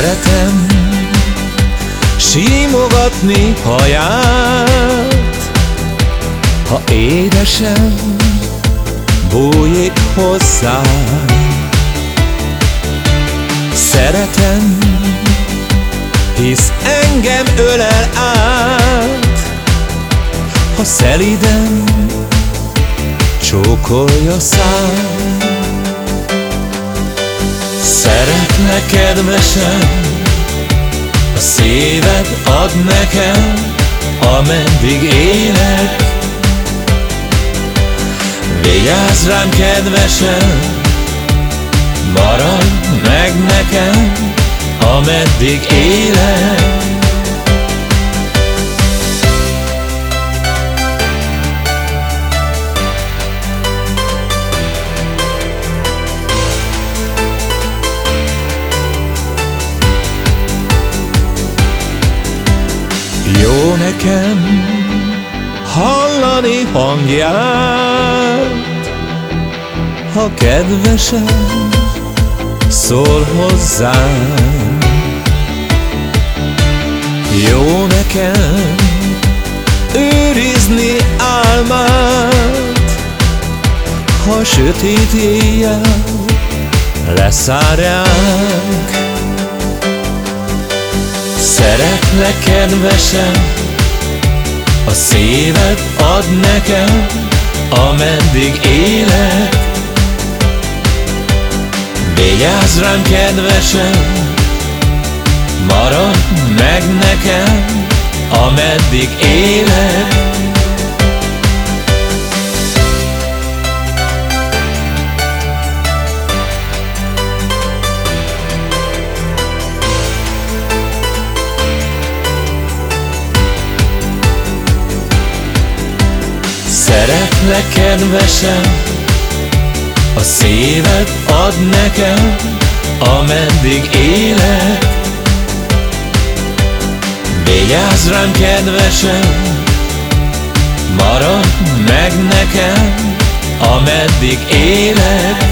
Szeretem Simogatni haját. Ha édesem Bújik hozzá Szeretem Hisz engem ölel át. Ha szeliden Csókolja szám Szeretlek kedvesem A szíved ad nekem Ameddig élek. Vigyázz rám kedvesem Maradj meg nekem Ameddig élek nekem hallani hangját, Ha kedvesen szól hozzám. Jó nekem őrizni álmát, Ha sötét éjjel leszáll ránk. Szeretlek kedvesem A szíved ad nekem Ameddig élek. Vigyázz rám kedvesem Maradj meg nekem Ameddig élek Szeretlek kedvesem A szíved ad nekem Ameddig élek. Vigyázz rám kedvesem Maradj meg nekem Ameddig élek